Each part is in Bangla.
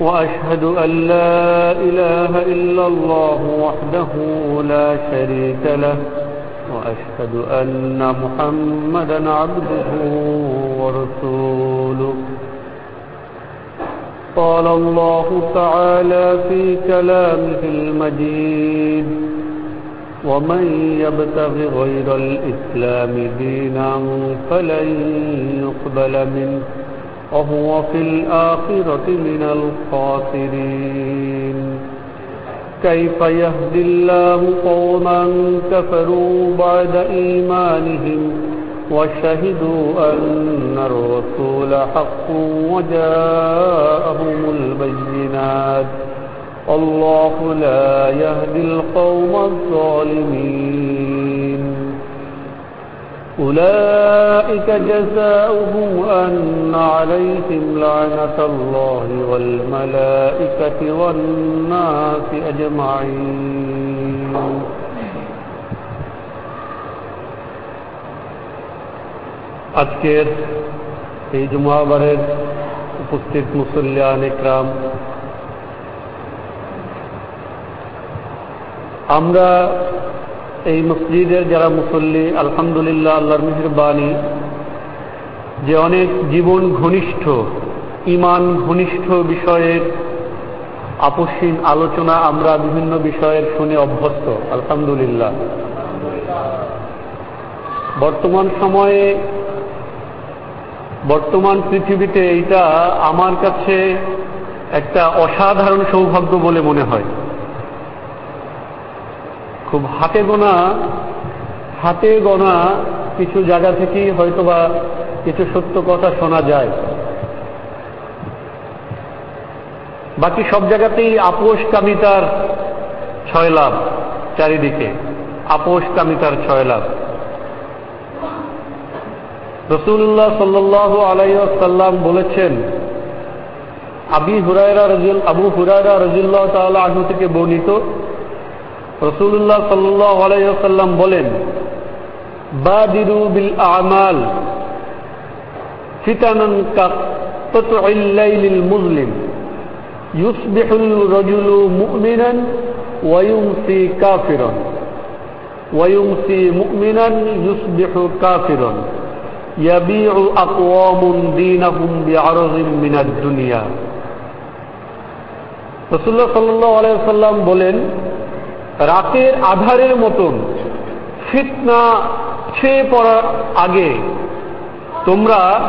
وأشهد أن لا إله إلا الله وحده لا شريك له وأشهد أن محمدا عبده ورسوله. قال الله تعالى في كلامه المجيد ومن يبتغ غير الإسلام دينا فلن يقبل منه. وهو في الآخرة من الخاسرين. كيف يهدي الله قوما كفروا بعد إيمانهم وشهدوا أن الرسول حق وجاءهم البينات. الله لا يهدي القوم الظالمين. أولئك جزاؤهم أن عليهم لعنة الله والملائكة والناس أجمعين আজকের এই জুমাবারের উপস্থিত মুসল্লিয়ান ইকরাম আমরা এই মসজিদের যারা মুসল্লি, আলহামদুলিল্লাহ, আল্লাহর মেহরবানি, যে অনেক জীবন ঘনিষ্ঠ, ইমান ঘনিষ্ঠ বিষয়ের আপসীন আলোচনা আমরা বিভিন্ন বিষয়ের শুনে অভ্যস্ত, আলহামদুলিল্লাহ। বর্তমান সময়ে, বর্তমান পৃথিবীতে এইটা আমার কাছে একটা অসাধারণ সৌভাগ্য বলে মনে হয়। খুব হাতে গোনা হাতে গোনা কিছু জায়গা থেকেই হয়তোবা কিছু সত্য কথা শোনা যায়। বাকি সব জায়গাতেই আপোষ কামিতার ছয় লাভ, চারিদিকে আপোষ কামিতার ছয় লাভ। রসুল্লাহ সাল্লাহ আলাইসাল্লাম বলেছেন, আবি হুরায়রা রাজুল আবু হুরায়রা রাজুল্লাহ তাল্লাহ আহু থেকে বর্ণিত রসুল্লাহ সাল্লাহ আলাইসাল্লাম বলেন বাদিরু বিল আমাল ফিতানান কাত্তাইল মুসলিম يصبح الرجل مؤمنا ويمسي كافرا ويمسي مؤمنا يصبح كافرا يبيع أقوام دينهم بعرض من الدنيا রসুল্লাহ সাল্লাহ আলাইসাল্লাম বলেন রাতের আধারের মতন ফিতনা ছেয়ে পড়ার আগে তোমরা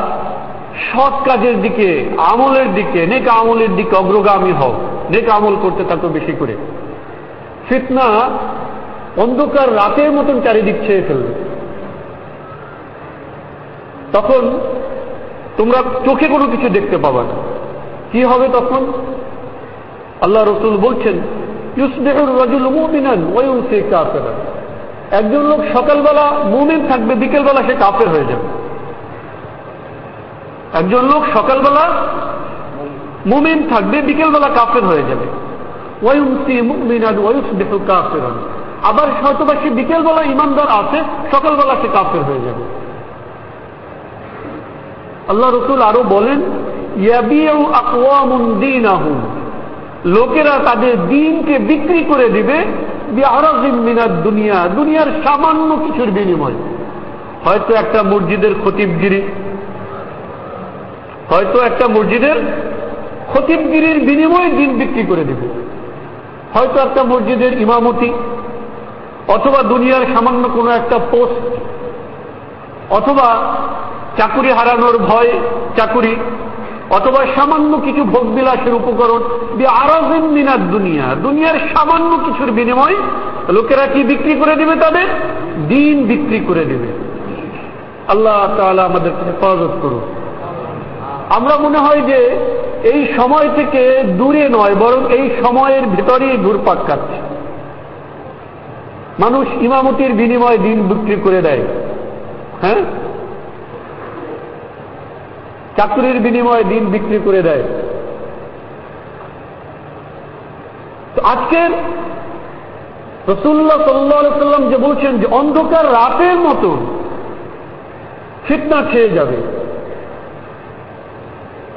সৎ কাজের দিকে, আমলের দিকে, নেক আমলের দিকে অগ্রগামী হও। নেক আমল করতে থাকো বেশি করে। ফিতনা অন্ধকার রাতের মতন চারিদিক ছেয়ে ফেলবে। তখন তোমরা চোখে কোনো কিছু দেখতে পাবা না। কি হবে তখন? আল্লাহ রসুল বলছেন একজন লোক সকালবেলা মুমিন থাকবে, বিকেলবেলা সে কাফের হয়ে যাবে। একজন লোক সকালবেলা মুমিন থাকবে, বিকেলবেলা কাফের হয়ে যাবে। আবার হয়তোবা সে বিকেলবেলা ইমানদার আছে, সকালবেলা সে কাফের হয়ে যাবে। আল্লাহ রসুল আরও বলেন লোকেরা তাদের দিনকে বিক্রি করে দিবে মিনার দুনিয়া, দুনিয়ার সামান্য কিছুর বিনিময়। হয়তো একটা মসজিদের খতিবগিরি, হয়তো একটা মসজিদের খতিবগিরির বিনিময়ে দিন বিক্রি করে দিবে। হয়তো একটা মসজিদের ইমামতি, অথবা দুনিয়ার সামান্য কোনো একটা পোস্ট, অথবা চাকুরি হারানোর ভয়, চাকুরি অথবা সামান্য কিছু ভোগবিলাসের উপকরণ আরবিন মিনার দুনিয়া। দুনিয়ার সামান্য কিছুর বিনিময় লোকেরা কি বিক্রি করে দিবে তাদের? দিন বিক্রি করে দিবে। আল্লাহ তাহলে আমাদের হেফাজত করুন। আমরা মনে হয় যে এই সময় থেকে দূরে নয়, বরং এই সময়ের ভেতরেই ঘুরপাক কাটছে মানুষ ইমামতির বিনিময়ে দিন বিক্রি করে দেয়। হ্যাঁ? চাকরির বিনিময়ে দিন বিক্রি করে দেয়। তো আজকের রসুল্লাহ সাল্লাহ সাল্লাম যে বলছেন যে অন্ধকার রাতের মতো ফিতনা খেয়ে যাবে।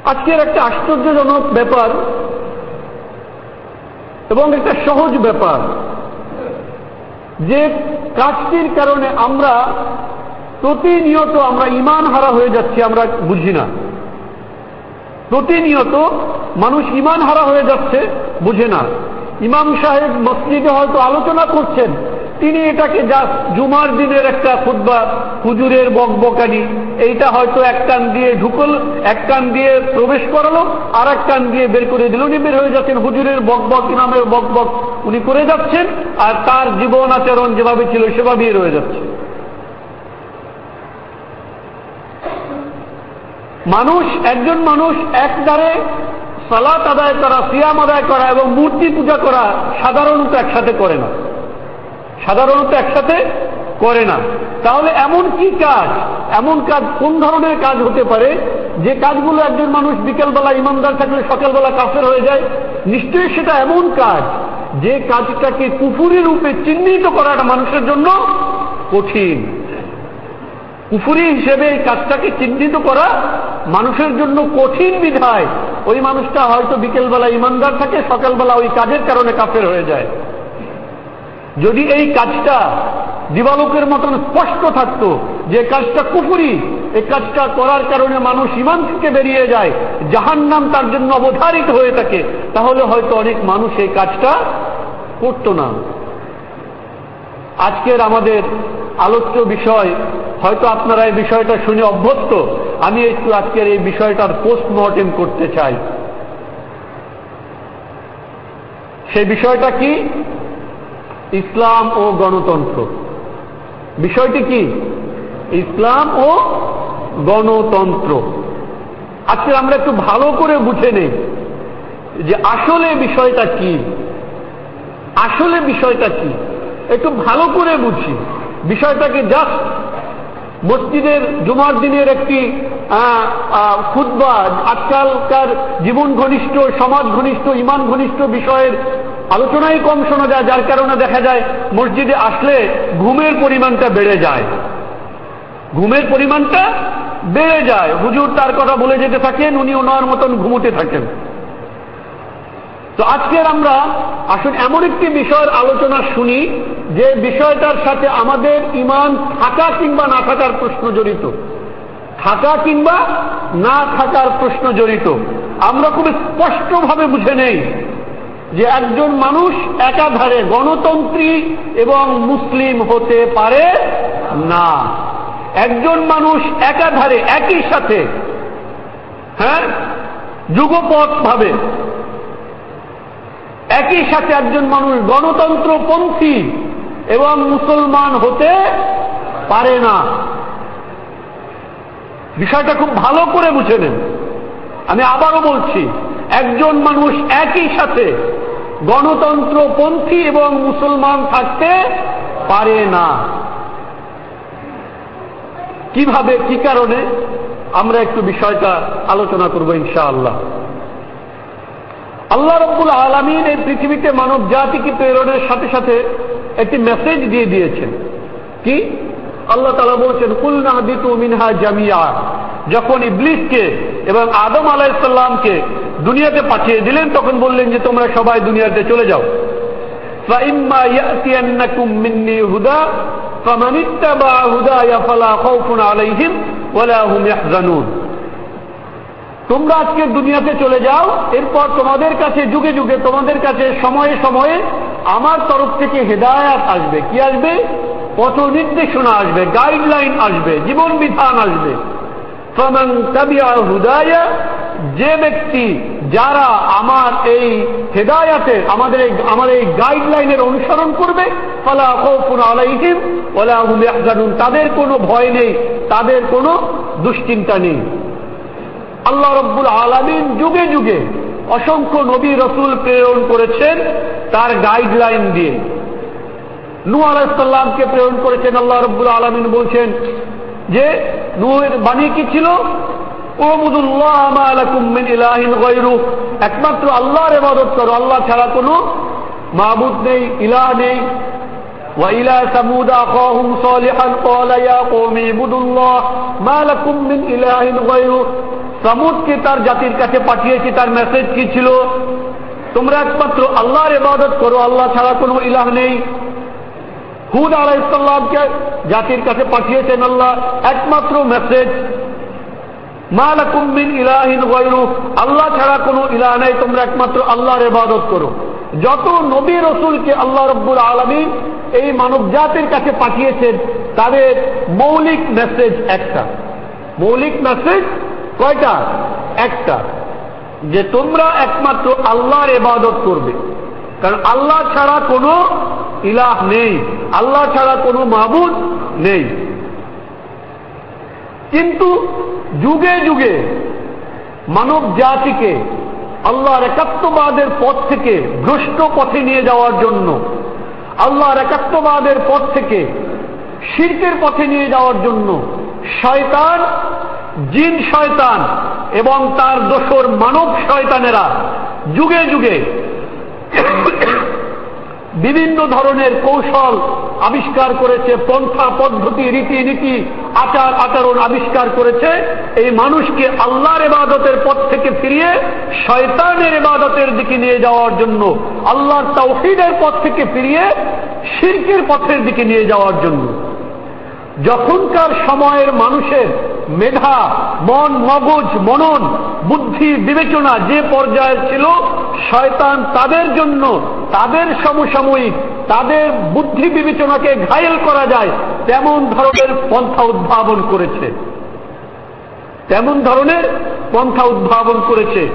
আজকের একটা আশ্চর্যজনক ব্যাপার এবং একটা সহজ ব্যাপার যে কাজটির কারণে আমরা প্রতিনিয়ত আমরা ইমান হারা হয়ে যাচ্ছি, আমরা বুঝি না। প্রতিনিয়ত মানুষ ইমান হারা হয়ে যাচ্ছে, বুঝে না। ইমাম সাহেব মসজিদে হয়তো আলোচনা করছেন, তিনি এটাকে যা জুমার দিনের একটা খুদ্া হুজুরের বকবকানি, এইটা হয়তো এক কান দিয়ে ঢুকল, এক কান দিয়ে প্রবেশ করালো, আর এক কান দিয়ে বের করে দিল। উনি বের হয়ে যাচ্ছেন, হুজুরের বকবক, ইমামের বকবক, উনি করে যাচ্ছেন, আর তার জীবন আচরণ যেভাবে ছিল সেভাবেই রয়ে যাচ্ছে। মানুষ, একজন মানুষ এক দ্বারে সালাত আদায় করা, সিয়াম আদায় করা এবং মূর্তি পূজা করা সাধারণত একসাথে করে না। সাধারণত একসাথে করে না। তাহলে এমন কি কাজ, এমন কাজ কোন ধরনের কাজ হতে পারে যে কাজগুলো একজন মানুষ বিকেলবেলা ইমানদার থাকলে সকালবেলা কাফের হয়ে যায়? নিশ্চয়ই সেটা এমন কাজ যে কাজটাকে কুফুরি রূপে চিহ্নিত করাটা মানুষের জন্য কঠিন। কুফুরি হিসেবে এই কাজটাকে চিহ্নিত করা মানুষের জন্য কঠিন বিধায় ওই মানুষটা হয়তো বিকেলবেলা ইমানদার থাকে, সকালবেলা ওই কাজের কারণে কাফের হয়ে যায়। যদি এই কাজটা দিবালোকের মতন স্পষ্ট থাকতো যে কাজটা কুফুরি এই কাজটা করার কারণে মানুষ ইমান থেকে বেরিয়ে যায় জাহান নাম তার জন্য অবধারিত হয়ে থাকে, তাহলে হয়তো অনেক মানুষ এই কাজটা করত না। আজকের আমাদের আলোচ্য বিষয় হয়তো আপনারা এই বিষয়টা শুনে অভ্যস্ত। আমি একটু আজকের এই বিষয়টার পোস্টমর্টেম করতে চাই। সেই বিষয়টা কি? ইসলাম ও গণতন্ত্র। বিষয়টি কি? ইসলাম ও গণতন্ত্র। আজকে আমরা একটু ভালো করে বুঝে নেই যে আসলে বিষয়টা কি। আসলে বিষয়টা কি? একটু ভালো করে বুঝি। বিষয়টাকে জাস্ট মসজিদের জুমার দিনের একটি খুদ্া আজকালকার জীবন ঘনিষ্ঠ, সমাজ ঘনিষ্ঠ, ইমান ঘনিষ্ঠ বিষয়ের আলোচনাই কম শোনা যায়, যার কারণে দেখা যায় মসজিদে আসলে ঘুমের পরিমাণটা বেড়ে যায়। ঘুমের পরিমাণটা বেড়ে যায়। হুজুর তার কথা বলে যেতে থাকেন উনি ওনার মতন ঘুমোতে থাকেন। তো আজকের আমরা আসুন এমন একটি বিষয়ের আলোচনা শুনি যে বিষয়টার সাথে আমাদের ইমান থাকা কিংবা না থাকার প্রশ্ন জড়িত। থাকা কিংবা না থাকার প্রশ্ন জড়িত। আমরা খুব স্পষ্টভাবে বুঝে নেই যে একজন মানুষ একাধারে গণতন্ত্রী এবং মুসলিম হতে পারে না। একজন মানুষ একাধারে একই সাথে হ্যাঁ যুগপথ ভাবে একই সাথে একজন মানুষ গণতন্ত্রপন্থী এবং মুসলমান হতে পারে না। বিষয়টা খুব ভালো করে বুঝে নেন। আমি আবারও বলছি, একজন মানুষ একই সাথে গণতন্ত্রপন্থী এবং মুসলমান থাকতে পারে না। কীভাবে, কি কারণে? আমরা একটু বিষয়টা আলোচনা করব ইনশাআল্লাহ। আল্লাহ রব্বুল আলমিন এই পৃথিবীতে মানব জাতিকে প্রেরণের সাথে সাথে একটি মেসেজ দিয়ে দিয়েছেন। কি? আল্লাহ তালা বলছেন কুলনা দিতু মিনহা জামিয়া। যখন ইবলিসকে এবং আদম আলাইসাল্লামকে দুনিয়াতে পাঠিয়ে দিলেন, তখন বললেন যে, তোমরা সবাই দুনিয়াতে চলে যাও। তোমরা আজকে দুনিয়াতে চলে যাও, এরপর তোমাদের কাছে যুগে যুগে, তোমাদের কাছে সময়ে সময়ে আমার তরফ থেকে হেদায়াত আসবে। কি আসবে? পথ নির্দেশনা আসবে গাইডলাইন আসবে। জীবন বিধান আসবে হুদায়া, যে ব্যক্তি, যারা আমার এই হেদায়াতের, আমাদের এই, আমার এই গাইডলাইনের অনুসরণ করবে, ফালা আলাইহিম ওলা তাদের কোনো ভয় নেই, তাদের কোনো দুশ্চিন্তা নেই। আল্লাহ রব্বুল আলমিন যুগে যুগে অসংখ্য নবী রসুল প্রেরণ করেছেন তার গাইডলাইন দিয়ে নু আলাইসাল্লামকে প্রেরণ করেছেন আল্লাহ রব্বুল আলমিন বলছেন যে নুয়ের বাণী কি ছিল একমাত্র আল্লাহর এবাদত করো আল্লাহ ছাড়া কোনো মাহবুদ নেই ইলাহ নেই وإلى ثمود أخاهم صالحا قال يا قوم اعبدوا الله ما لكم من إله غيره সামুদকে তার জাতির কাছে পাঠিয়েছি, তার মেসেজ কি ছিল? তোমরা একমাত্র আল্লাহর ইবাদত করো, আল্লাহ ছাড়া কোনো ইলাহ নেই। হুদ আলাহ ইসলামকে জাতির কাছে পাঠিয়েছেন আল্লাহ, একমাত্র মেসেজ মালাকুমিন ইলাহিন গয়রু, আল্লাহ ছাড়া কোনো ইলাহ নেই, তোমরা একমাত্র আল্লাহর ইবাদত করো। যত নবী রসুলকে আল্লাহ রব্বুল আলমী এই মানব জাতির কাছে পাঠিয়েছেন, তাদের মৌলিক মেসেজ একটা। মৌলিক মেসেজ কয়টা? একটা। যে তোমরা একমাত্র আল্লাহর এবাদত করবে। কারণ আল্লাহ ছাড়া কোনো ইলাহ নেই। আল্লাহ ছাড়া কোনো মাহবুদ নেই। কিন্তু যুগে যুগে মানব জাতিকে আল্লাহর একাত্মবাদের পথ থেকে ভ্রষ্ট পথে নিয়ে যাওয়ার জন্য, আল্লাহর একাত্মবাদের পথ থেকে শিল্পের পথে নিয়ে যাওয়ার জন্য শয়তান জিন শয়তান এবং তার দোসর মানব শয়তানেরা যুগে যুগে বিভিন্ন ধরনের কৌশল আবিষ্কার করেছে, পন্থা পদ্ধতি, রীতিনীতি, আচার আচরণ আবিষ্কার করেছে। এই মানুষকে আল্লাহর এবাদতের পথ থেকে ফিরিয়ে শয়তানের এবাদতের দিকে নিয়ে যাওয়ার জন্য, আল্লাহর তৌহিদের পথ থেকে ফিরিয়ে শির্কের পথের দিকে নিয়ে যাওয়ার জন্য। যখনকার সময়ের মানুষের মেধা, মন, মগজ, মনন, বুদ্ধি, বিবেচনা যে পর্যায়ের ছিল, শয়তান তাদের জন্য তাদের সমসাময়িক, তাদের বুদ্ধি বিবেচনাকে ঘায়েল করা যায়, তেমন ধরনের পন্থা উদ্ভাবন করেছে। তেমন ধরনের পন্থা উদ্ভাবন করেছে।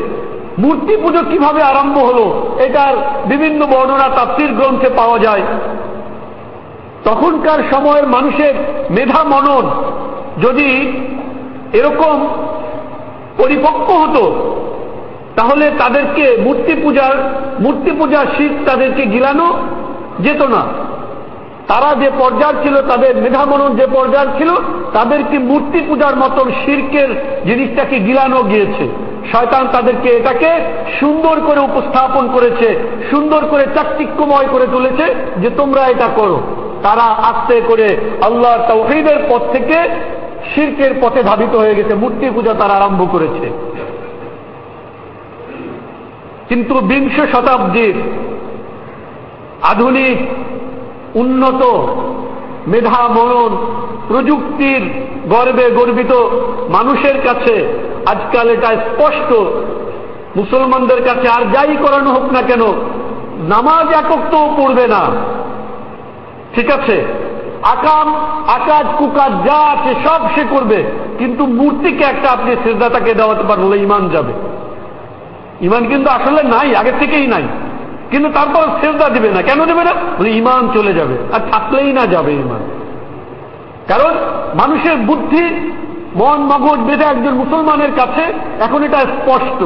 মূর্তি পুজো কীভাবে আরম্ভ হলো, এটার বিভিন্ন বর্ণনা তাপ্তির গ্রন্থে পাওয়া যায়। তখনকার সময়ের মানুষের মেধা মনন যদি এরকম পরিপক্ক হতো, তাহলে তাদেরকে মূর্তি পূজার মূর্তি পূজার শীত তাদেরকে গিলানো যেত না। তারা যে পর্যায় ছিল, তাদের মেধামনন যে পর্যায় ছিল, তাদেরকে মূর্তি পূজার মতন শির্কের জিনিসটাকে গিলানো গিয়েছে। শয়তান তাদেরকে এটাকে সুন্দর করে উপস্থাপন করেছে, সুন্দর করে চাকচিক্যময় করে তুলেছে যে তোমরা এটা করো। তারা আস্তে করে আল্লাহ তৌহিদের পথ থেকে শির্কের পথে ধাবিত হয়ে গেছে, মূর্তি পূজা তারা আরম্ভ করেছে। কিন্তু বিংশ শতাব্দীর আধুনিক, উন্নত মেধা মনন প্রযুক্তির গর্বে গর্বিত মানুষের কাছে আজকাল এটা স্পষ্ট। মুসলমানদের কাছে আর যাই করানো হোক না কেন, নামাজ একক তো পড়বে না। ঠিক আছে? আকাম, আকাজ, কুকাজ, যা আছে সব সে করবে। কিন্তু মূর্তিকে একটা আপনি শ্রদ্ধাটাকে দেওয়াতে পারলে ইমান যাবে। ইমান কিন্তু আসলে নাই আগের থেকেই নাই। কিন্তু তারপর শ্রদ্ধা দিবে না। কেন দেবে না? ইমান চলে যাবে, আর থাকলেই না যাবে ইমান কারণ মানুষের বুদ্ধি, মন, মগজ বেঁধে একজন মুসলমানের কাছে এখন এটা স্পষ্ট।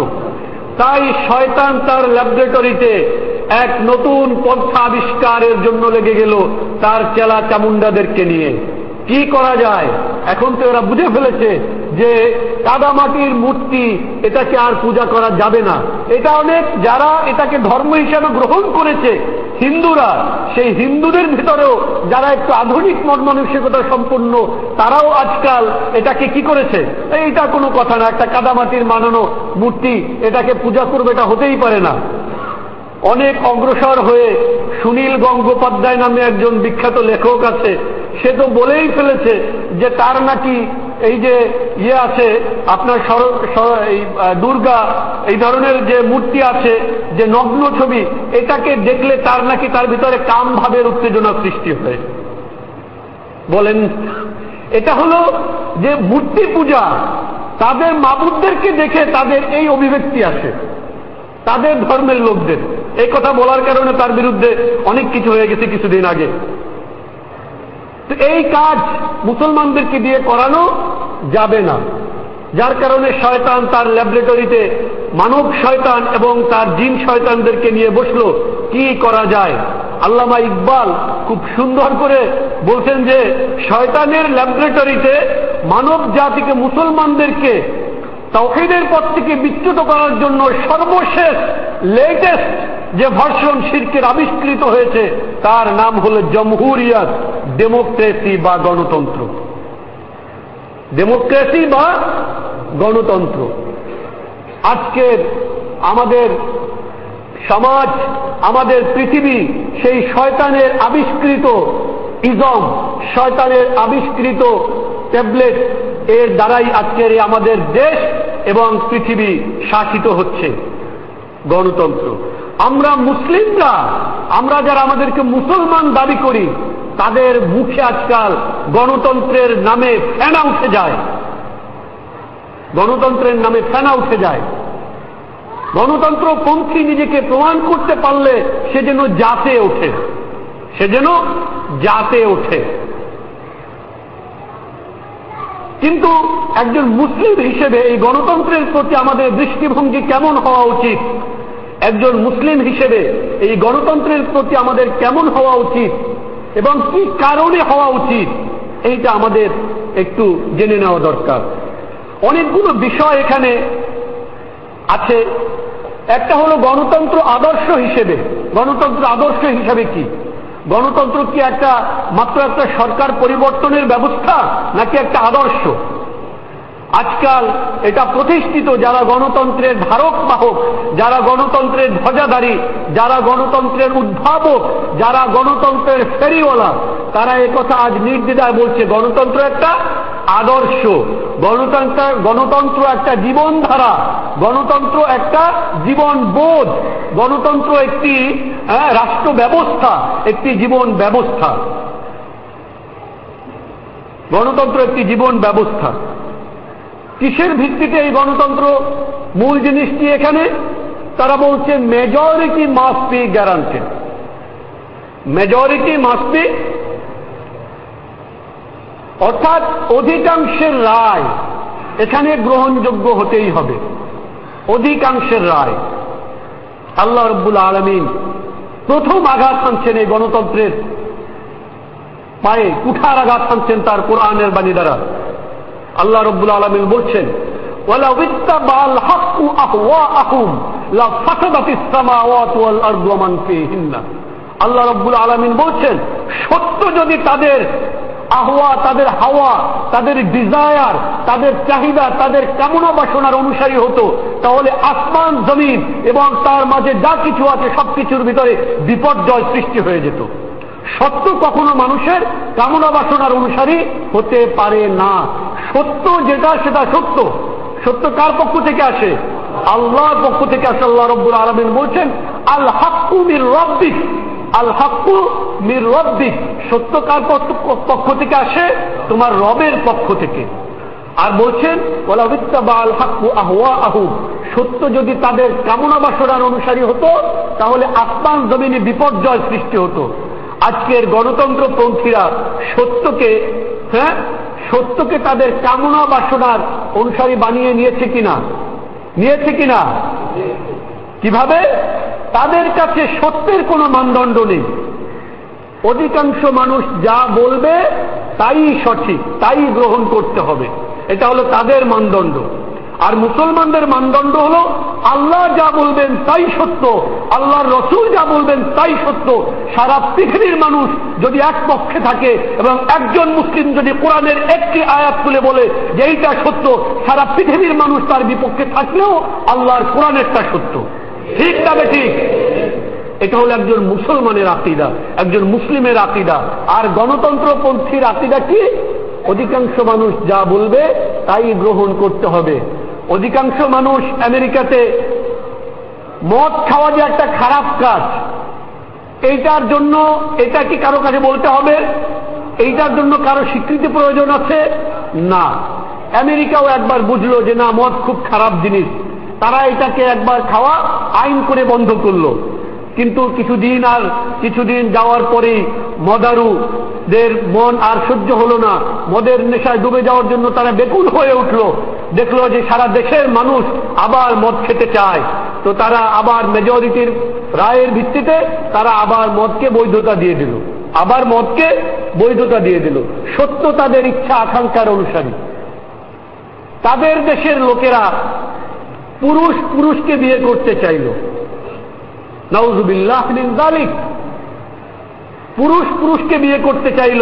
তাই শয়তান তার ল্যাবরেটরিতে এক নতুন পন্থা আবিষ্কারের জন্য লেগে গেল তার চেলা চামুন্ডাদেরকে নিয়ে। কি করা যায়? এখন তো এরা বুঝে ফেলেছে যে কাদামাটির মূর্তি এটাকে আর পূজা করা যাবে না। এটা অনেক যারা এটাকে ধর্ম হিসাবে গ্রহণ করেছে, হিন্দুরা, সেই হিন্দুদের ভিতরেও যারা একটু আধুনিক মন মানসিকতা সম্পন্ন, তারাও আজকাল এটাকে কি করেছে? এইটা কোনো কথা না, একটা কাদামাটির মানানো মূর্তি এটাকে পূজা করবে এটা হতেই পারে না। অনেক অগ্রসর হয়ে সুনীল গঙ্গোপাধ্যায় নামে একজন বিখ্যাত লেখক আছে। সে তো বলেই ফেলেছে যে তার নাকি এই যে ইয়ে আছে, আপনার এই দুর্গা, এই ধরনের যে মূর্তি আছে, যে নগ্ন ছবি, এটাকে দেখলে তার নাকি তার ভিতরে কাম ভাবের উত্তেজনা সৃষ্টি হয়। বলেন, এটা হলো যে মূর্তি পূজা, তাদের মাবুদদেরকে দেখে তাদের এই অভিব্যক্তি আসে। তাদের ধর্মের লোকদের। এই কথা বলার কারণে তার বিরুদ্ধে অনেক কিছু হয়ে গেছে কিছুদিন আগে। তো এই কাজ মুসলমানদেরকে দিয়ে করানো যাবে না। যার কারণে শয়তান তার ল্যাবরেটরিতে মানব শয়তান এবং তার জিন শয়তানদেরকে নিয়ে বসল, কি করা যায়? আল্লামা ইকবাল খুব সুন্দর করে বলছেন যে, শয়তানের ল্যাবরেটরিতে মানব জাতিকে মুসলমানদেরকে তৌহিদের পথ থেকে বিচ্যুত করার জন্য সর্বশেষ লেটেস্ট যে ভার্সন শির্কের আবিষ্কৃত হয়েছে, তার নাম হল জমহুরিয়াত, ডেমোক্রেসি বা গণতন্ত্র। ডেমোক্রেসি বা গণতন্ত্র। আজকের আমাদের সমাজ, আমাদের পৃথিবী সেই শয়তানের আবিষ্কৃত ইজম, শয়তানের আবিষ্কৃত ট্যাবলেট, এর দ্বারাই আজকের আমাদের দেশ এবং পৃথিবী শাসিত হচ্ছে গণতন্ত্র। আমরা মুসলিমরা, আমরা যারা আমাদেরকে মুসলমান দাবি করি, তাদের মুখে আজকাল গণতন্ত্রের নামে ফেনা উঠে যায়। গণতন্ত্রের নামে ফেনা উঠে যায়। গণতন্ত্র পন্থী নিজেকে প্রমাণ করতে পারলে সে যেন জাতে ওঠে। সে যেন জাতে ওঠে। কিন্তু একজন মুসলিম হিসেবে এই গণতন্ত্রের প্রতি আমাদের দৃষ্টিভঙ্গি কেমন হওয়া উচিত? একজন মুসলিম হিসেবে এই গণতন্ত্রের প্রতি আমাদের কেমন হওয়া উচিত? এবং কি কারণে হওয়া উচিত? এইটা আমাদের একটু জেনে নেওয়া দরকার। অনেকগুলো বিষয় এখানে আছে। একটা হলো গণতন্ত্র আদর্শ হিসেবে। গণতন্ত্র আদর্শ হিসেবে কি? গণতন্ত্র কি একটা মাত্র একটা সরকার পরিবর্তনের ব্যবস্থা নাকি একটা আদর্শ? আজকাল এটা প্রতিষ্ঠিত যারা গণতন্ত্রের ধারক বাহক যারা গণতন্ত্রের ধ্বজাধারী, যারা গণতন্ত্রের উদ্ভাবক, যারা গণতন্ত্রের ফেরিওয়ালা, তারা কথা আজ নির্দ্বিধায় বলছে, গণতন্ত্র একটা আদর্শ, গণতন্ত্র গণতন্ত্র একটা জীবনধারা, গণতন্ত্র একটা জীবন বোধ গণতন্ত্র একটি রাষ্ট্র ব্যবস্থা, একটি জীবন ব্যবস্থা। গণতন্ত্র একটি জীবন ব্যবস্থা। কিসের ভিত্তিতে এই গণতন্ত্র মূল জিনিসটি এখানে? তারা বলছে majority must be majority must be অর্থাৎ অধিকাংশের রায় এখানে গ্রহণযোগ্য হতেই হবে। অধিকাংশের রায়। আল্লাহ রব্বুল আলমিন প্রথম আঘাত হানছেন এই গণতন্ত্রের পায়ে, কুঠার আঘাত হানছেন তার কোরআনের বাণী দ্বারা। আল্লাহ রব্বুল আলমিন বলছেন আল্লাহ রব্বুল আলমিন বলছেন, সত্য যদি তাদের আহওয়া, তাদের হাওয়া, তাদের ডিজায়ার তাদের চাহিদা, তাদের কামনা বাসনার অনুসারী হতো, তাহলে আসমান, জমিন এবং তার মাঝে যা কিছু আছে সবকিছুর ভিতরে বিপর্যয় সৃষ্টি হয়ে যেত। সত্য কখনো মানুষের কামনা বাসনার অনুসারী হতে পারে না। সত্য, যেটা সেটা সত্য। সত্য কার পক্ষ থেকে আসে? আল্লাহর পক্ষ থেকে আসে, আল্লাহ রব্বুল আলমিন বলছেন আল হাক্কু মির রব্বিক আল হাক্কু মির রব্বিক সত্য কার পক্ষ থেকে আসে? তোমার রবের পক্ষ থেকে। আর বলছেন আল হাক্কু আহুয়া আহু সত্য যদি তাদের কামনা বাসনার অনুসারী হতো, তাহলে আসমান জমিনে বিপর্যয় সৃষ্টি হতো। আজকের গণতন্ত্রপন্থীরা সত্যকে হ্যাঁ সত্যকে তাদের কামনা বাসনার অনুসারী বানিয়ে নিয়েছে কিনা? নিয়েছে কিনা? কীভাবে? তাদের কাছে সত্যের কোনো মানদণ্ড নেই। অধিকাংশ মানুষ যা বলবে, তাই সঠিক, তাই গ্রহণ করতে হবে। এটা হলো তাদের মানদণ্ড। আর মুসলমানদের মানদণ্ড হল, আল্লাহ যা বলবেন তাই সত্য, আল্লাহর রসুল যা বলবেন তাই সত্য। সারা পৃথিবীর মানুষ যদি এক পক্ষে থাকে এবং একজন মুসলিম যদি কোরআনের একটি আয়াত তুলে বলে যে এইটা সত্য, সারা পৃথিবীর মানুষ তার বিপক্ষে থাকলেও আল্লাহর কোরআনেরটা সত্য। ঠিক তবে ঠিক? এটা হলো একজন মুসলমানের আকিদা, একজন মুসলিমের আকিদা। আর গণতন্ত্রপন্থীর আকিদা কি? অধিকাংশ মানুষ যা বলবে তাই গ্রহণ করতে হবে। অধিকাংশ মানুষ আমেরিকাতে মদ খাওয়া যে একটা খারাপ কাজ, এইটার জন্য এটা কি কারও কাছে বলতে হবে? এইটার জন্য কারও স্বীকৃতি প্রয়োজন আছে? না। আমেরিকাও একবার বুঝলো যে না, মদ খুব খারাপ জিনিস। তারা এটাকে একবার খাওয়া আইন করে বন্ধ করল। কিন্তু কিছুদিন আর কিছুদিন যাওয়ার পরেই মদারুদের মন আর সহ্য হলো না। মদের নেশায় ডুবে যাওয়ার জন্য তারা বেকুল হয়ে উঠল। দেখল যে সারা দেশের মানুষ আবার মদ খেতে চায়। তো তারা আবার মেজরিটির রায়ের ভিত্তিতে তারা আবার মদকে বৈধতা দিয়ে দিল। আবার মদকে বৈধতা দিয়ে দিল। সত্য তাদের ইচ্ছা আকাঙ্ক্ষার অনুসারী। তাদের দেশের লোকেরা পুরুষ পুরুষকে বিয়ে করতে চাইল। নাউজুবিল্লাহ দালিক পুরুষ পুরুষকে বিয়ে করতে চাইল,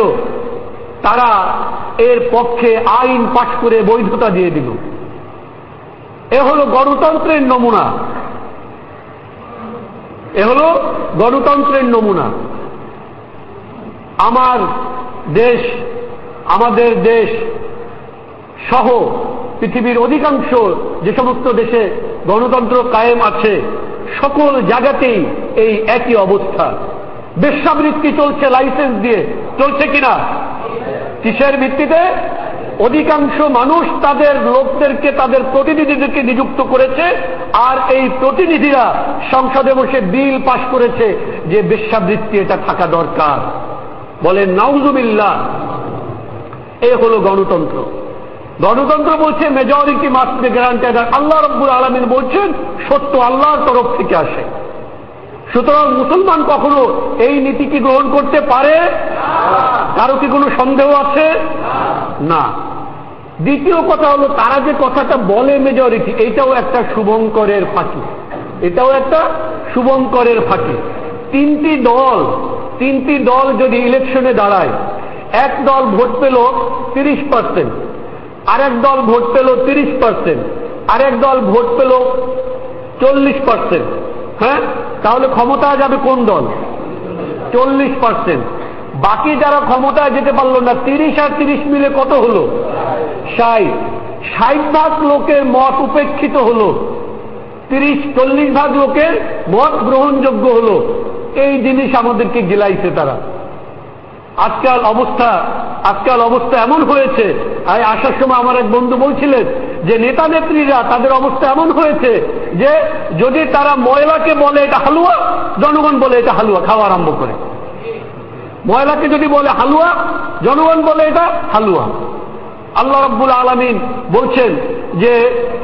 তারা এর পক্ষে আইন পাশ করে বৈধতা দিয়ে দিল। এ হল গণতন্ত্রের নমুনা। এ হল গণতন্ত্রের নমুনা। আমার দেশ, আমাদের দেশ সহ পৃথিবীর অধিকাংশ যে সমস্ত দেশে গণতন্ত্র কায়েম আছে সকল জায়গাতেই এই একই অবস্থা। বেশ্যাবৃত্তি চলছে লাইসেন্স দিয়ে। চলছে কিনা? কিসের ভিত্তিতে? অধিকাংশ মানুষ তাদের লোকদেরকে, তাদের প্রতিনিধিদেরকে নিযুক্ত করেছে আর এই প্রতিনিধিরা সংসদে বসে বিল পাশ করেছে যে বেশ্যাবৃত্তি এটা থাকা দরকার। বলেন নাউজুবিল্লা এ হল গণতন্ত্র। গণতন্ত্র বলছে মেজরিটি মাস্ট বি গ্যারান্টেড আর আল্লাহ রব্বুল আলমিন বলছেন, সত্য আল্লাহর তরফ থেকে আসে। সুতরাং মুসলমান কখনো এই নীতি কি গ্রহণ করতে পারে? কারও কি কোনো সন্দেহ আছে? না। দ্বিতীয় কথা হলো, তারা যে কথাটা বলে মেজরিটি এটাও একটা শুভঙ্করের ফাঁকি। এটাও একটা শুভঙ্করের ফাঁকি। তিনটি দল তিনটি দল যদি ইলেকশনে দাঁড়ায়, এক দল ভোট পেল তিরিশ পার্সেন্ট আরেক দল ভোট পেল তিরিশ পার্সেন্ট আরেক দল ভোট পেল চল্লিশ পার্সেন্ট হ্যাঁ? তাহলে ক্ষমতায় যাবে কোন দল? চল্লিশ পার্সেন্ট বাকি যারা ক্ষমতায় যেতে পারল না, তিরিশ আর তিরিশ মিলে কত হলো? ষাট। ষাট ভাগ লোকের মত উপেক্ষিত হলো। তিরিশ, চল্লিশ ভাগ লোকের মত গ্রহণযোগ্য হলো। এই জিনিস আমাদেরকে গিলাইছে তারা। আজকাল অবস্থা আজকাল অবস্থা এমন হয়েছে। আর, আসার সময় আমার এক বন্ধু বলছিলেন যে, নেতা নেত্রীরা, তাদের অবস্থা এমন হয়েছে যে, যদি তারা ময়লাকে বলে এটা হালুয়া, জনগণ বলে এটা হালুয়া, খাওয়া আরম্ভ করে। ময়লাকে যদি বলে হালুয়া, জনগণ বলে এটা হালুয়া। আল্লাহ রব্বুল আলমিন বলছেন যে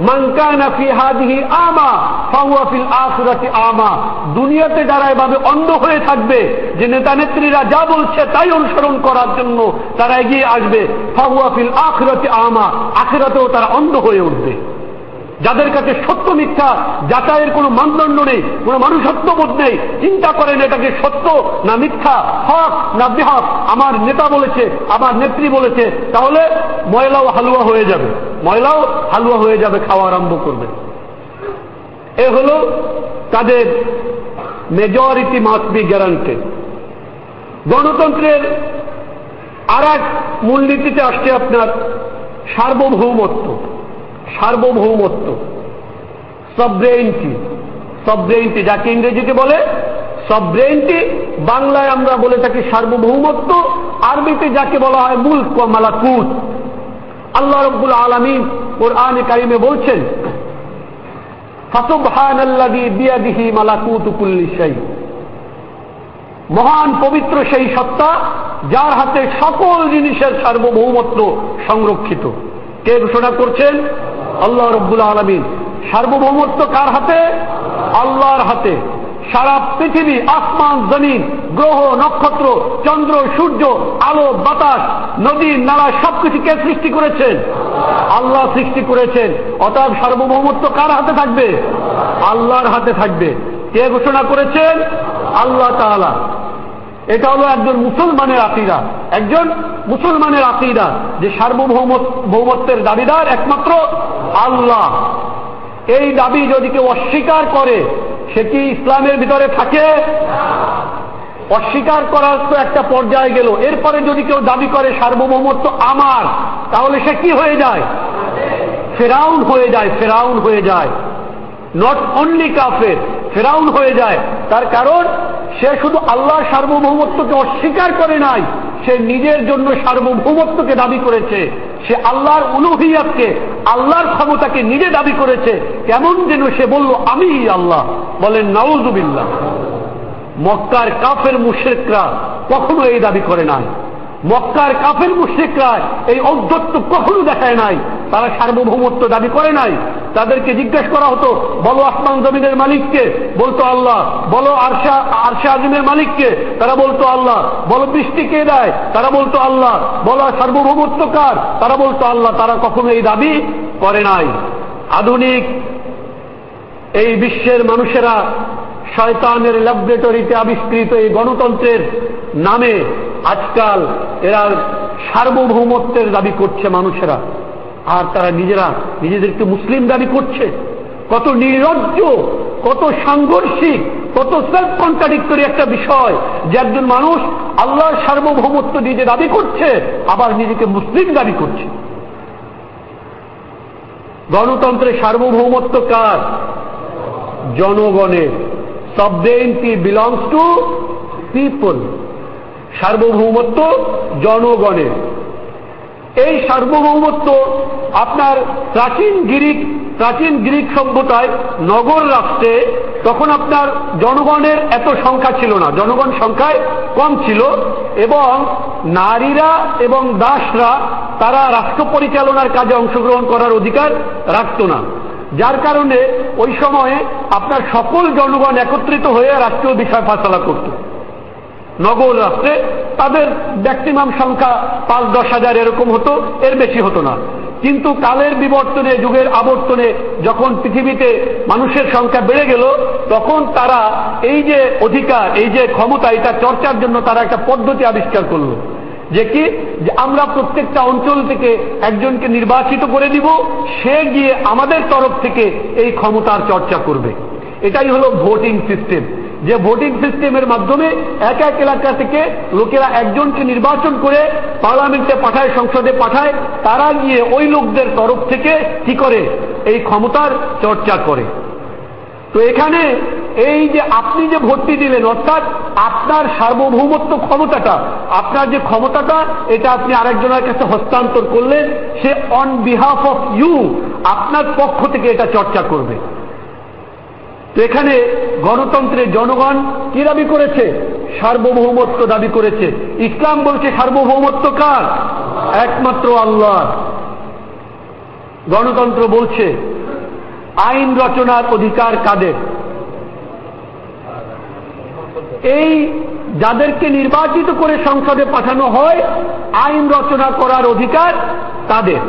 মানকানা ফি হাদিহি আমা ফাহুয়াফিল আখরাতি আমা। দুনিয়াতে যারা এভাবে অন্ধ হয়ে থাকবে, যে নেতা নেত্রীরা যা বলছে তাই অনুসরণ করার জন্য তারা এগিয়ে আসবে ফাউয়াফিল আখরাতি আমা, আখেরাতেও তারা অন্ধ হয়ে উঠবে। যাদের কাছে সত্য মিথ্যা যাচাইয়ের কোনো মানদণ্ড নেই, কোনো মানুষত্ববোধ নেই, চিন্তা করেন এটাকে সত্য না মিথ্যা? হক না বেহক? আমার নেতা বলেছে, আমার নেত্রী বলেছে, তাহলে ময়লাও হালুয়া হয়ে যাবে। ময়লাও হালুয়া হয়ে যাবে, খাওয়া আরম্ভ করবে। এ হল তাদের মেজরিটি মাস্ট বি গণতন্ত্রের আর এক মূলনীতিতে আসছে আপনার সার্বভৌমত্ব। সার্বভৌমত্ব। সবব্রেইনটি সবব্রেইনটি যাকে ইংরেজিতে বলে সবব্রেইনটি বাংলায় আমরা বলে থাকি সার্বভৌমত্ব, আরবিতে যাকে বলা হয় মুল্ক ও মালাকুত। আল্লাহ রব্বুল আলমিন ওর আনে কারিমে বলছেন মহান পবিত্র সেই সত্তা, যার হাতে সকল জিনিসের সার্বভৌমত্ব সংরক্ষিত। কে ঘোষণা করছেন? আল্লাহ রব্বুল আলমিন সার্বভৌমত্ব কার হাতে? আল্লাহর হাতে। সারা পৃথিবী, আসমান, জমিন, গ্রহ, নক্ষত্র, চন্দ্র, সূর্য, আলো, বাতাস, নদী, নালা, সবকিছু কে সৃষ্টি করেছেন? আল্লাহ সৃষ্টি করেছেন। অতএব সার্বভৌমত্ব কার হাতে থাকবে? আল্লাহর হাতে থাকবে। কে ঘোষণা করেছেন? আল্লাহ তাআলা। এটা হলো একজন মুসলমানের আকিদা। একজন মুসলমানের আকিদা যে সার্বভৌমত্বের দাবিদার একমাত্র আল্লাহ। এই দাবি যদি কেউ অস্বীকার করে, সে কি ইসলামের ভিতরে থাকে? অস্বীকার করার তো একটা পর্যায়ে গেল। এরপরে যদি কেউ দাবি করে সার্বভৌমত্ব আমার, তাহলে সে কি হয়ে যায়? ফেরাউন হয়ে যায়, ফেরাউন হয়ে যায়। নট অনলি কাফের, ফেরাউন হয়ে যায়। তার কারণ, সে শুধু আল্লাহর সার্বভৌমত্বকে অস্বীকার করে নাই। সে নিজের জন্য সার্বভৌমত্বকে দাবি করেছে। সে আল্লাহর উলুহিয়াতকে, আল্লাহর ক্ষমতাকে নিজে দাবি করেছে। কেমন যেন সে বলল, আমি আল্লাহ। বলেন নাউজুবিল্লাহ মক্কার কাফের মুশেকরা কখনো এই দাবি করে নাই। মক্কার কাফের মুশ্রিকরা এই অধ্যত্ব কখনো দেখায় নাই। তারা সার্বভৌমত্ব দাবি করে নাই। তাদেরকে জিজ্ঞেস করা হতো, বলো আসমান জমিনের মালিককে, বলতো আল্লাহ। বলো আরশা আরশা আজিমের মালিককে, তারা বলতো আল্লাহ। বলো বৃষ্টি কে দেয়, তারা বলতো আল্লাহ। বলো সার্বভৌমত্ব কার, তারা বলতো আল্লাহ। তারা কখনো এই দাবি করে নাই। আধুনিক এই বিশ্বের মানুষেরা শয়তানের ল্যাবরেটরিতে আবিষ্কৃত এই গণতন্ত্রের নামে আজকাল এরা সার্বভৌমত্বের দাবি করছে মানুষেরা। আর তারা নিজেরা নিজেদেরকে মুসলিম দাবি করছে। কত নির্লজ্জ, কত সাংঘর্ষিক, কত সেলফ কন্ট্রাডিক্টরি একটা বিষয় যে একজন মানুষ আল্লাহর সার্বভৌমত্ব নিজে দাবি করছে, আবার নিজেকে মুসলিম দাবি করছে। গণতন্ত্রের সার্বভৌমত্ব কার? জনগণের। সবদেন্টি বিলংস টু পিপল সার্বভৌমত্ব জনগণের এই সার্বভৌমত্ব আপনার প্রাচীন গ্রিক প্রাচীন গ্রিক সভ্যতায় নগর রাষ্ট্রে তখন আপনার জনগণের এত সংখ্যা ছিল না। জনগণ সংখ্যায় কম ছিল এবং নারীরা এবং দাসরা তারা রাষ্ট্র পরিচালনার কাজে অংশগ্রহণ করার অধিকার রাখত না। যার কারণে ওই সময়ে আপনার সকল জনগণ একত্রিত হয়ে রাষ্ট্রীয় বিষয় ফাঁসলা করত। নগর রাষ্ট্রে তাদের ম্যাক্সিমাম সংখ্যা পাঁচ দশ হাজার এরকম হতো, এর বেশি হতো না। কিন্তু কালের বিবর্তনে, যুগের আবর্তনে যখন পৃথিবীতে মানুষের সংখ্যা বেড়ে গেল, তখন তারা এই যে অধিকার, এই যে ক্ষমতা, এটা চর্চার জন্য তারা একটা পদ্ধতি আবিষ্কার করল। যে কি? যে আমরা প্রত্যেকটা অঞ্চল থেকে একজনকে নির্বাচিত করে দিব, সে গিয়ে আমাদের তরফ থেকে এই ক্ষমতার চর্চা করবে। এটাই হলো ভোটিং সিস্টেম যে ভোটিং সিস্টেমের মাধ্যমে এক এক এলাকা থেকে লোকেরা একজনকে নির্বাচন করে পার্লামেন্টে পাঠায়, সংসদে পাঠায়, তারা গিয়ে ওই লোকদের তরফ থেকে কি করে? এই ক্ষমতার চর্চা করে। তো এখানে এই যে আপনি যে ভর্তি দিলেন, অর্থাৎ আপনার সার্বভৌমত্ব ক্ষমতাটা, আপনার যে ক্ষমতাটা, এটা আপনি আরেকজনের কাছে হস্তান্তর করলেন, সে অন বিহাফ অফ ইউ আপনার পক্ষ থেকে এটা চর্চা করবে। তো এখানে গণতন্ত্রের জনগণ কি দাবি করেছে? সার্বভৌমত্ব দাবি করেছে। ইসলাম বলছে সার্বভৌমত্ব কার? একমাত্র আল্লাহ। গণতন্ত্র বলছে আইন রচনার অধিকার কাদের? এই যাদেরকে নির্বাচিত করে সংসদে পাঠানো হয়, আইন রচনা করার অধিকার তাদের।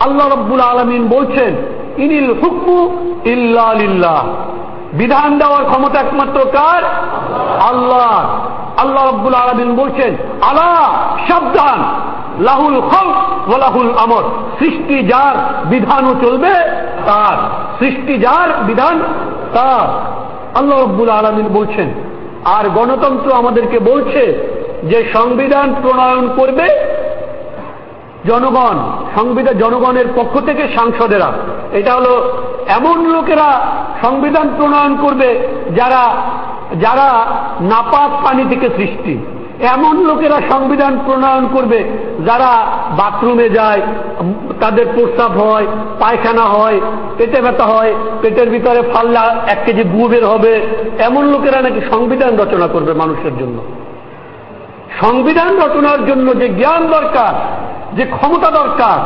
আল্লাহ রব্বুল আলমিন বলছেন ইনিল হুকমু ইল্লাহ বিধান দেওয়ার ক্ষমতা একমাত্র কার? আল্লাহ। আল্লাহ রব্বুল আলমিন বলছেন, আলা সাবধান, লাহুল হক লাহুল আমর। সৃষ্টি যার বিধানও চলবে, তার। সৃষ্টি যার বিধান, তার। আল্লাহ রব্বুল আলমিন বলছেন, আর গণতন্ত্র আমাদেরকে বলছে যে সংবিধান প্রণয়ন করবে জনগণ, সংবিধান জনগণের পক্ষ থেকে সাংসদেরা, এটা হলো এমন লোকেরা সংবিধান প্রণয়ন করবে যারা যারা নাপাক পানি থেকে সৃষ্টি। এমন লোকেরা সংবিধান প্রণয়ন করবে যারা বাথরুমে যায়, তাদের প্রস্তাব হয়, পায়খানা হয়, পেটে ব্যথা হয়, পেটের ভিতরে ফাল্লা এক কেজি গু বের হবে। এমন লোকেরা নাকি সংবিধান রচনা করবে মানুষের জন্য। সংবিধান রচনার জন্য যে জ্ঞান দরকার, যে ক্ষমতা দরকার,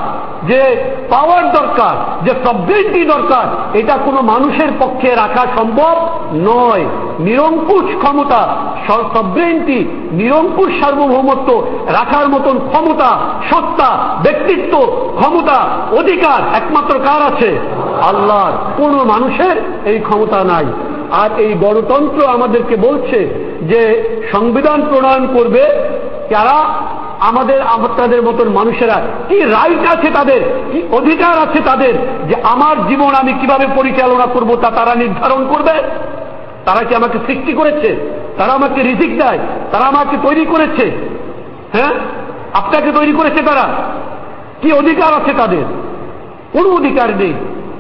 যে পাওয়ার দরকার, যে সবজেক্টি দরকার, এটা কোনো মানুষের পক্ষে রাখা সম্ভব নয়। নিরঙ্কুশ ক্ষমতা সবজেন্টি নিরঙ্কুশ সার্বভৌমত্ব রাখার মতন ক্ষমতা, সত্তা, ব্যক্তিত্ব, ক্ষমতা, অধিকার একমাত্র কার আছে? আল্লাহর। কোনো মানুষের এই ক্ষমতা নাই। আর এই গণতন্ত্র আমাদেরকে বলছে যে সংবিধান প্রণয়ন করবে, যারা আমাদের আপনাদের মতন মানুষেরা, কি রাইট আছে তাদের, কি অধিকার আছে তাদের, যে আমার জীবন আমি কীভাবে পরিচালনা করব তা তারা নির্ধারণ করবে? তারা কি আমাকে সৃষ্টি করেছে? তারা আমাকে রিজিক দেয়? তারা আমাকে তৈরি করেছে? হ্যাঁ? আপনাকে তৈরি করেছে তারা কি অধিকার আছে তাদের? কোনো অধিকার নেই।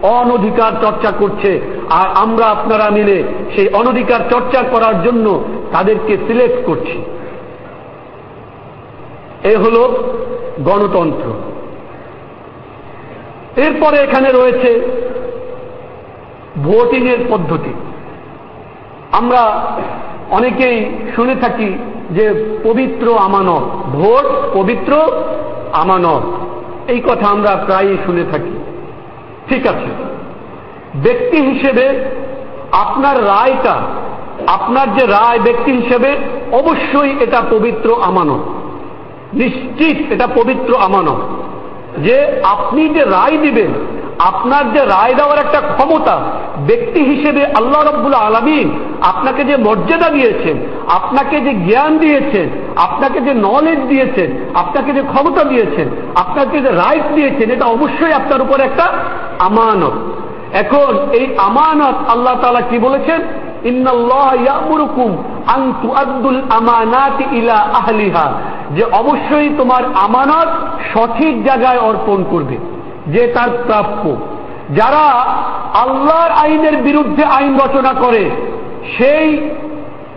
অনধিকার চর্চা করছে। আর আমরা আপনারা মিলে সেই অনধিকার চর্চা করার জন্য তাদেরকে সিলেক্ট করছি। এ হল গণতন্ত্র। এরপরে এখানে রয়েছে ভোটিংয়ের পদ্ধতি। আমরা অনেকেই শুনে থাকি যে পবিত্র আমানত, ভোট পবিত্র আমানত। এই কথা আমরা প্রায়ই শুনে থাকি। ঠিক আছে। ব্যক্তি হিসেবে আপনার রায়টা, আপনার যে রায় ব্যক্তি হিসেবে, অবশ্যই এটা পবিত্র আমানত। নিশ্চিত এটা পবিত্র আমানত। যে আপনি যে রায় দিবেন, আপনার যে রায় দেওয়ার একটা ক্ষমতা ব্যক্তি হিসেবে আল্লাহ রব্বুল আলমিন আপনাকে যে মর্যাদা দিয়েছেন, আপনাকে যে জ্ঞান দিয়েছেন, আপনাকে যে নলেজ দিয়েছেন, আপনাকে যে ক্ষমতা দিয়েছেন, আপনাকে যে রাইট দিয়েছেন, এটা অবশ্যই আপনার উপর একটা আমানত। এখন এই আমানত আল্লাহ তালা কি বলেছেন? যে অবশ্যই তোমার আমানত সঠিক জায়গায় অর্পণ করবে, যে তার প্রাপ্য। যারা আল্লাহর আইনের বিরুদ্ধে আইন রচনা করে, সেই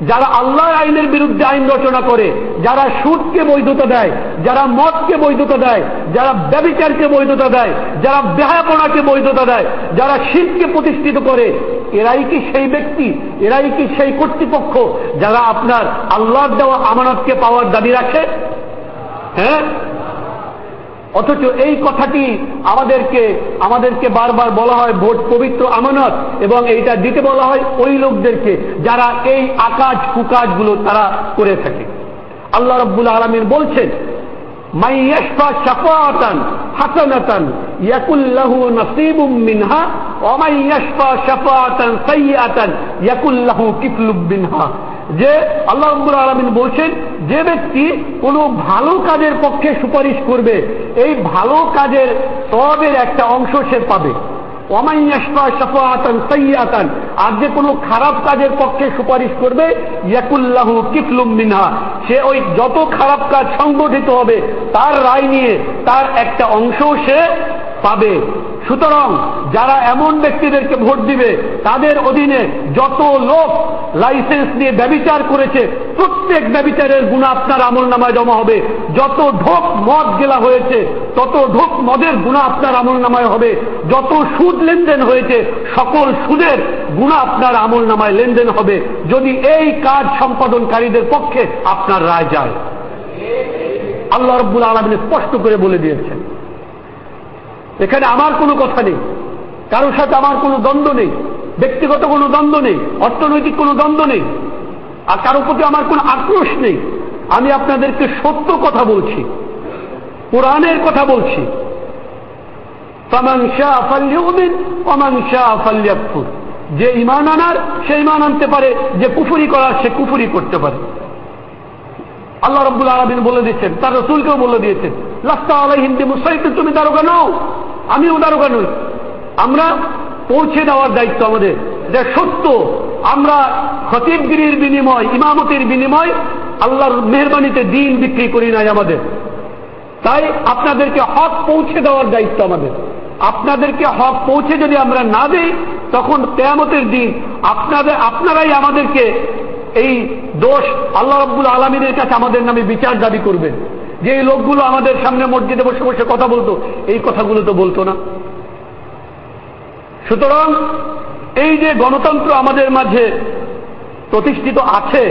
যারা আল্লাহর আইনের বিরুদ্ধে আইন রচনা করে, যারা সুদকে বৈধতা দেয়, যারা মদকে বৈধতা দেয়, যারা ব্যবিচারকে বৈধতা দেয়, যারা বেহাপনাকে বৈধতা দেয়, যারা শীতকে প্রতিষ্ঠিত করে, এরাই কি সেই ব্যক্তি, এরাই কি সেই কর্তৃপক্ষ যারা আপনার আল্লাহর দেওয়া আমানতকে পাওয়ার দাবি রাখে? হ্যাঁ? অথচ এই কথাটি আমাদেরকে আমাদেরকে বারবার বলা হয় ভোট পবিত্র আমানত, এবং এইটা দিতে বলা হয় ওই লোকদেরকে যারা এই আকাজ কুকাজগুলো তারা করে থাকে। আল্লাহ রব্বুল আলমিন বলছেন মিনহা। যে আল্লাহ রব্বুল আলমিন বলছেন, যে ব্যক্তি কোনো ভালো কাজের পক্ষে সুপারিশ করবে, এই ভালো কাজের সবের একটা অংশ সে পাবে। আর যে কোনো খারাপ কাজের পক্ষে সুপারিশ করবে ইয়াকুল্লাহু কিফলুম মিনহা, সে ওই যত খারাপ কাজ সংগঠিত হবে, তার রায় নিয়ে তার একটা অংশ সে পাবে। সুতরাং যারা এমন ব্যক্তিদেরকে ভোট দিবে, তাদের অধীনে যত লোক লাইসেন্স নিয়ে ব্যবিচার করেছে, প্রত্যেক ব্যবিচারের গুণ আপনার আমল নামায় জমা হবে। যত ঢোক মদ গেলা হয়েছে, তত ঢোক মদের গুণা আপনার আমল নামায় হবে। যত সুদ লেনদেন হয়েছে, সকল সুদের গুণা আপনার আমল নামায় লেনদেন হবে। যদি এই কাজ সম্পাদনকারীদের পক্ষে আপনার রায় যায়। আল্লাহ রব্বুল আলমিন স্পষ্ট করে বলে দিয়েছেন। এখানে আমার কোনো কথা নেই। কারোর সাথে আমার কোনো দ্বন্দ্ব নেই। ব্যক্তিগত কোনো দ্বন্দ্ব নেই। অর্থনৈতিক কোনো দ্বন্দ্ব নেই। আর কারোর প্রতি আমার কোনো আক্রোশ নেই। আমি আপনাদেরকে সত্য কথা বলছি। কোরআনের কথা বলছি। যে ইমান আনার, সে ইমান আনতে পারে। যে কুফুরি করার, সে কুফুরি করতে পারে। আল্লাহ রব্বুল আলমিন বলে দিচ্ছেন তার রসুলকেও বলে দিয়েছেন লাস্তা আলাই হিন্দি মুসাইতে তুমি দারোগা নও। আমিও দারোগা নই। আমরা পৌঁছে দেওয়ার দায়িত্ব আমাদের। যে সত্য। আমরা খতিবগিরির বিনিময়, ইমামতির বিনিময় আল্লাহর মেহরবানিতে দিন বিক্রি করি নাই আমাদের। তাই আপনাদেরকে হক পৌঁছে দেওয়ার দায়িত্ব আমাদের। আপনাদেরকে হক পৌঁছে যদি আমরা না দিই, তখন তেয়ামতের দিন আপনাদের, আপনারাই আমাদেরকে এই দোষ আল্লাহ রব্বুল আলমিনের কাছে আমাদের নামে বিচার দাবি করবেন। যে এই লোকগুলো আমাদের সামনে মসজিদে বসে বসে কথা বলতো, এই কথাগুলো তো বলতো না। সুতরাং এই যে গণতন্ত্র আমাদের মাঝে প্রতিষ্ঠিত আছে,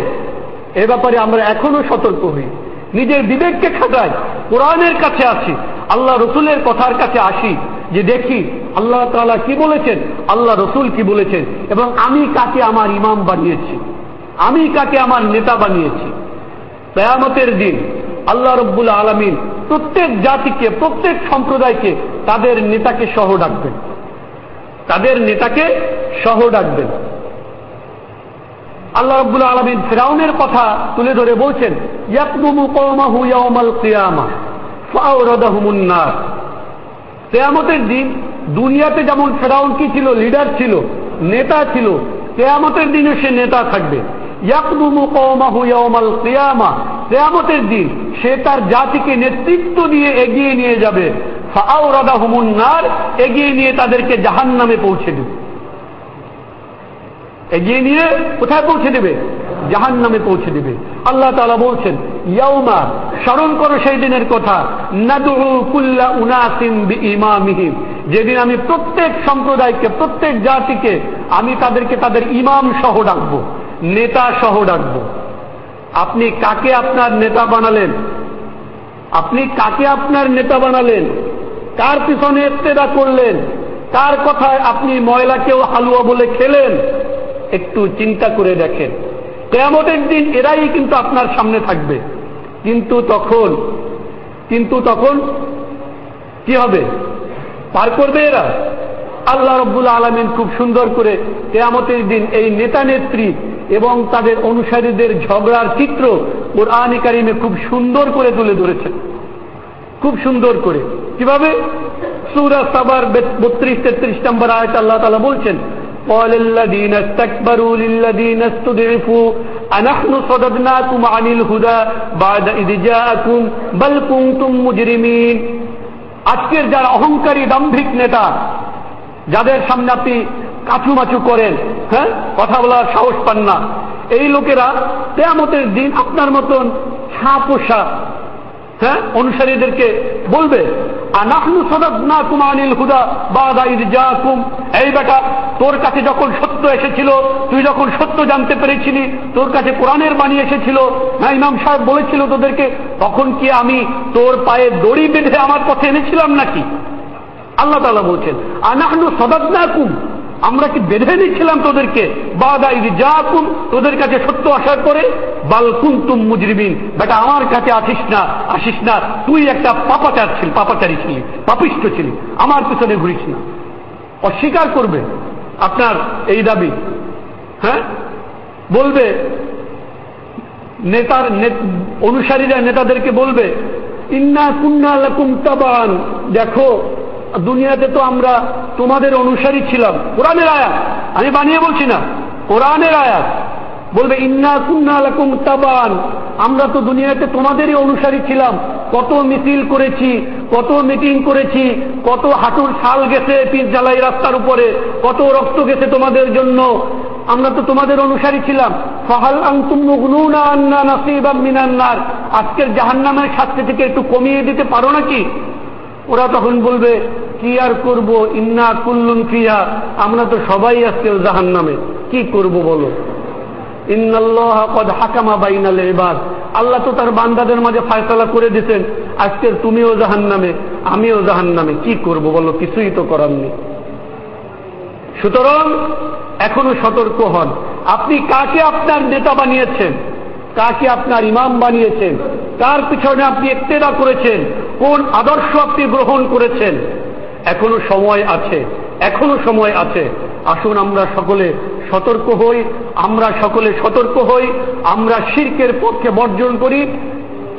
এ ব্যাপারে আমরা এখনও সতর্ক হই। নিজের বিবেককে খাটাই, কোরআনের কাছে আসি, আল্লাহ রসুলের কথার কাছে আসি, যে দেখি আল্লাহ তালা কি বলেছেন, আল্লাহ রসুল কি বলেছেন, এবং আমি কাকে আমার ইমাম বানিয়েছি, আমি কাকে আমার নেতা বানিয়েছি। কেয়ামতের দিন আল্লাহ রব্বুল আলমিন প্রত্যেক জাতিকে, প্রত্যেক সম্প্রদায়কে তাদের নেতাকে সহ ডাকবেন। তাদের নেতাকে সহ ডাকবেন। আল্লাহ রব্বুল আলমিন ফেরাউনের কথা তুলে ধরে বলছেন কেয়ামতের দিন দুনিয়াতে যেমন ফেরাউন কি ছিল, লিডার ছিল, নেতা ছিল, কেয়ামতের দিনে সে নেতা থাকবে। কেয়ামতের দিন সে তার জাতিকে নেতৃত্ব দিয়ে এগিয়ে নিয়ে যাবে। এগিয়ে নিয়ে তাদেরকে জাহান নামে পৌঁছে দেবে। এগিয়ে নিয়ে কোথায় পৌঁছে দেবে? জাহান নামে পৌঁছে দেবে। আল্লাহ তালা বলছেন, ইয়াউমা, স্মরণ করো সেই দিনের কথা। ইমামিহিম যেদিন আমি প্রত্যেক সম্প্রদায়কে, প্রত্যেক জাতিকে আমি তাদেরকে তাদের ইমাম সহ ডাকবো। নেতা সহ ডাকবো। আপনি কাকে আপনার নেতা বানালেন? আপনি কাকে আপনার নেতা বানালেন? কার পিছনে এত্তেদা করলেন? কার কথায় আপনি ময়লাকেও হালুয়া বলে খেলেন? একটু চিন্তা করে দেখেন। কেয়ামতের দিন এরাই কিন্তু আপনার সামনে থাকবে। কিন্তু তখন কিন্তু তখন কি হবে? পার করবে এরা? আল্লাহ রব্বুল আলমিন খুব সুন্দর করে কেয়ামতের দিন এই নেতা নেত্রী এবং তাদের অনুসারীদের ঝগড়ার চিত্র ওর কারিমে খুব সুন্দর করে তুলে ধরেছেন খুব সুন্দর করে কিভাবে সুরা সাবার বত্রিশ তেত্রিশ নম্বর আয়ত আল্লাহ তালা বলছেন قال الذين استكبروا للذين استضعفوا أنحن صددناكم عن الهدى بعد إذ جاءكم بل كنتم مجرمين আজকের যারা অহংকারী দাম্ভিক নেতা যাদের সামনে আপনি কাচুমাচু করেন হ্যাঁ? কথা বলার সাহস পান না। এই লোকেরা তেয়ামতের দিন আপনার মতন ছাপোষা হ্যাঁ? অনুসারীদেরকে বলবে, আনাহনু সদাদনা কুমানিল হুদা বাদা ইদ জাকুম। এই বেটা, তোর কাছে যখন সত্য এসেছিল, তুই যখন সত্য জানতে পেরেছিলি, তোর কাছে কোরআনের বাণী এসেছিল, না ইমাম সাহেব বলেছিল তোদেরকে, তখন কি আমি তোর পায়ে দড়ি বেঁধে আমার পথে এনেছিলাম নাকি? আল্লাহ তালা বলছেন, আনাহনু সদাদনা কুম আমরা কি বেঁধে নিচ্ছিলাম তোদেরকে? বাদা ইদি যা কুম তোদের কাছে সত্য আসার পরে বালকুন তুম মুজরিবিন বেটা, আমার কাছে আসিস না আসিস না। তুই একটা পাপাচার ছিল, পাপাচারী ছিলি, পাপিষ্ট ছিলি। আমার পিছনে ঘুরিস না। অস্বীকার করবে আপনার এই দাবি। হ্যাঁ? বলবে, নেতার অনুসারীরা নেতাদেরকে বলবে, ইন্না কুন্না লাকুম তাবান। দেখো দুনিয়াতে তো আমরা তোমাদের অনুসারী ছিলাম। কোরআনের আয়াত। আমি বানিয়ে বলছি না, কোরআনের আয়াত। বলবে, ইন্না কুন্না তাবান। আমরা তো দুনিয়াতে তোমাদেরই অনুসারী ছিলাম। কত মিছিল করেছি, কত মিটিং করেছি, কত হাঁটুর ছাল গেছে পিস জ্বালাই রাস্তার উপরে, কত রক্ত গেছে তোমাদের জন্য। আমরা তো তোমাদের অনুসারী ছিলাম। ফাহাল আংতুম মুগনুনা আন্না নাসিবাম মিনান্নার আজকের জাহান্নামের শাস্তি থেকে একটু কমিয়ে দিতে পারো নাকি? ওরা তখন বলবে, কি আর করব? ইন্না কুল্লুন ফিয়া আমরা তো সবাই আজকে জাহান নামে কি করব বলো? হাকামা বাইনাল এবার আল্লাহ তো তার বান্দাদের মাঝে ফায়সলা করে দিতেন আজকের তুমিও জাহান নামে আমিও জাহান নামে কি করব বলো? কিছুই তো করার নেই। সুতরাং এখনও সতর্ক হন। আপনি কাকে আপনার নেতা বানিয়েছেন? কাকে আপনার ইমাম বানিয়েছেন? কার পিছনে আপনি একতেদা করেছেন, কোন আদর্শ আপনি গ্রহণ করেছেন। এখনও সময় আছে, এখনও সময় আছে। আসুন আমরা সকলে সতর্ক হই, আমরা সকলে সতর্ক হই, আমরা শির্কের পক্ষে বর্জন করি,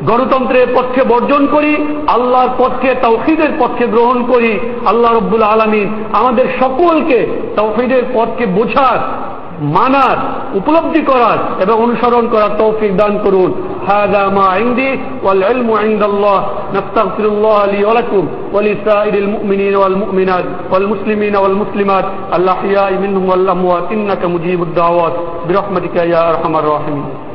গণতন্ত্রের পক্ষে বর্জন করি, আল্লাহর পক্ষে তৌহিদের পক্ষে গ্রহণ করি। আল্লাহ রব্বুল আলমিন আমাদের সকলকে তৌহিদের পথকে বোঝার মানার উপলব্ধি করার এবং অনুসরণ করার তৌফিক দান করুন هذا ما عندي والعلم عند الله نستغفر الله لي ولكم ولسائر المؤمنين والمؤمنات والمسلمين والمسلمات الأحياء منهم والأموات إنك مجيب الدعوات برحمتك يا أرحم الراحمين